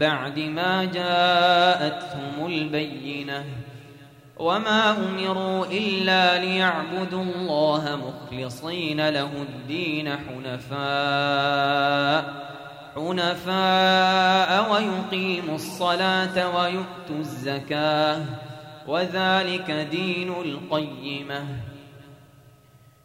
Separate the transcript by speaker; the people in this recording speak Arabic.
Speaker 1: بعد ما جاءتهم البينة وما أمروا إلا ليعبدوا الله مخلصين له الدين حنفاء حنفاء ويقيموا الصلاة ويؤتوا الزكاة وذلك دين القيمة.